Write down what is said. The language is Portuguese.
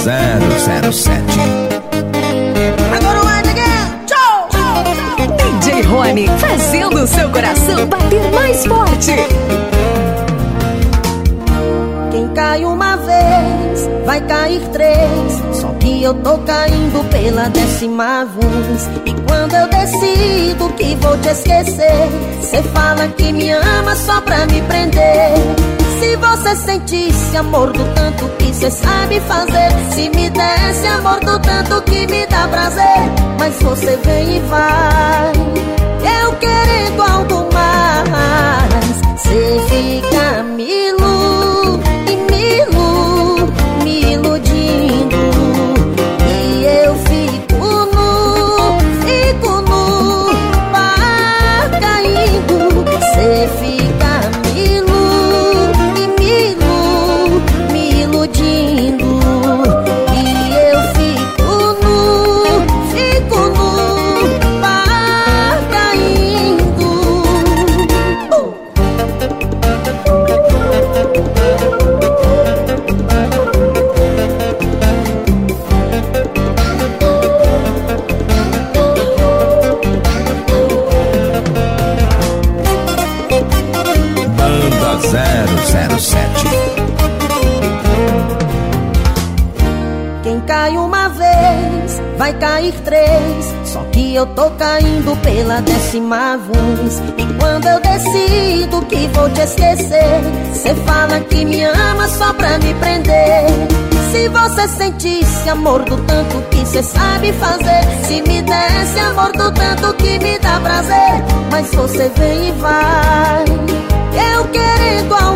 007. Agora o Tchau! DJ Rony, fazendo o seu coração bater mais forte. Quem cai uma vez, vai cair três. Só que eu tô caindo pela décima vez. E quando eu decido que vou te esquecer, você fala que me ama só pra me prender. Você sentisse amor do tanto que cê sabe fazer. Se me desse amor do tanto que me dá prazer Mas você vem e vai vai cair três. Só que eu tô caindo pela décima vez. E quando eu decido que vou te esquecer Cê fala que me ama só pra me prender. Se você sentisse amor do tanto que cê sabe fazer Se me desse amor do tanto que me dá prazer Mas você vem e vai sofrido ao